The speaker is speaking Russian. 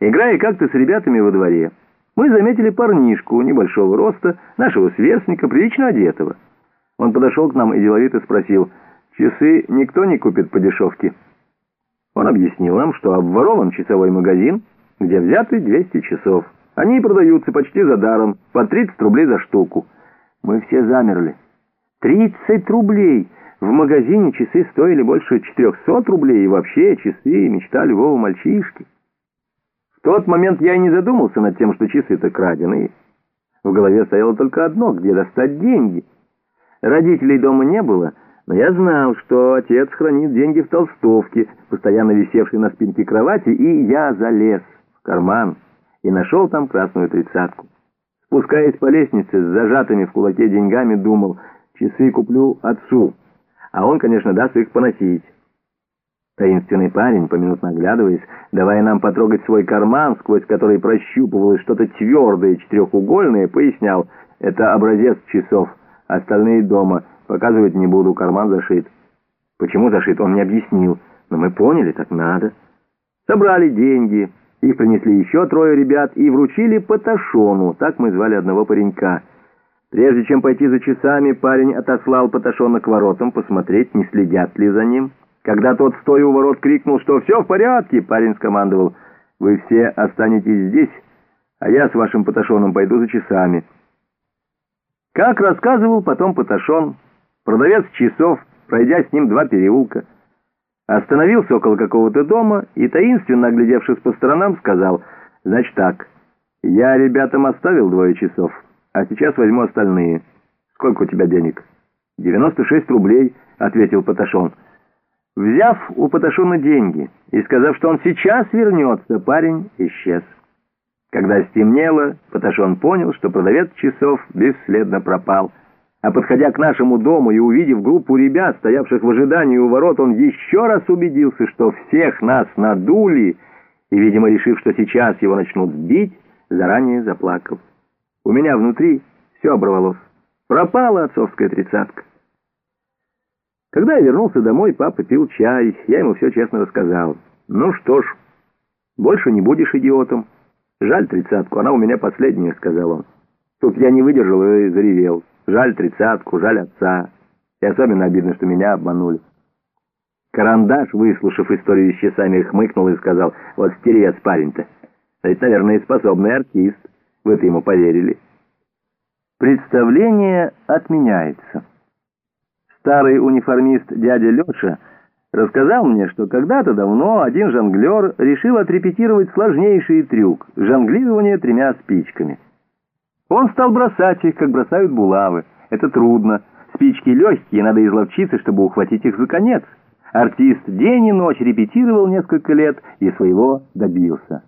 Играя как-то с ребятами во дворе, мы заметили парнишку небольшого роста, нашего сверстника, прилично одетого. Он подошел к нам и деловито спросил, «Часы никто не купит по дешевке?» Он объяснил нам, что обворован часовой магазин, где взяты 200 часов. Они продаются почти за даром, по 30 рублей за штуку. Мы все замерли. 30 рублей! В магазине часы стоили больше 400 рублей, и вообще часы — мечта любого мальчишки. В тот момент я и не задумался над тем, что часы-то краденые. В голове стояло только одно — где достать деньги. Родителей дома не было, но я знал, что отец хранит деньги в толстовке, постоянно висевшей на спинке кровати, и я залез в карман и нашел там красную тридцатку. Спускаясь по лестнице с зажатыми в кулаке деньгами, думал, часы куплю отцу, а он, конечно, даст их поносить. Таинственный парень, поминутно оглядываясь, давая нам потрогать свой карман, сквозь который прощупывалось что-то твердое, четырехугольное, пояснял, это образец часов, остальные дома, показывать не буду, карман зашит. Почему зашит, он не объяснил, но мы поняли, так надо. Собрали деньги, их принесли еще трое ребят и вручили Паташону, так мы звали одного паренька. Прежде чем пойти за часами, парень отослал Паташона к воротам посмотреть, не следят ли за ним. Когда тот, стоя у ворот, крикнул, что все в порядке, парень скомандовал, «Вы все останетесь здесь, а я с вашим Паташоном пойду за часами». Как рассказывал потом Паташон, продавец часов, пройдя с ним два переулка, остановился около какого-то дома и, таинственно оглядевшись по сторонам, сказал, «Значит так, я ребятам оставил двое часов, а сейчас возьму остальные. Сколько у тебя денег?» «Девяносто шесть рублей», — ответил Паташон. Взяв у Паташона деньги и сказав, что он сейчас вернется, парень исчез. Когда стемнело, Паташон понял, что продавец часов бесследно пропал. А подходя к нашему дому и увидев группу ребят, стоявших в ожидании у ворот, он еще раз убедился, что всех нас надули, и, видимо, решив, что сейчас его начнут бить, заранее заплакал. У меня внутри все оборвалось. Пропала отцовская тридцатка. Когда я вернулся домой, папа пил чай. Я ему все честно рассказал. «Ну что ж, больше не будешь идиотом. Жаль тридцатку, она у меня последняя», — сказал он. Тут я не выдержал и заревел. Жаль тридцатку, жаль отца. И особенно обидно, что меня обманули. Карандаш, выслушав историю с часами, хмыкнул и сказал, «Вот стерец парень-то. Это, наверное, способный артист. Вы-то ему поверили». Представление отменяется. Старый униформист дядя Леша рассказал мне, что когда-то давно один жонглер решил отрепетировать сложнейший трюк — жонглирование тремя спичками. Он стал бросать их, как бросают булавы. Это трудно. Спички легкие, надо изловчиться, чтобы ухватить их за конец. Артист день и ночь репетировал несколько лет и своего добился.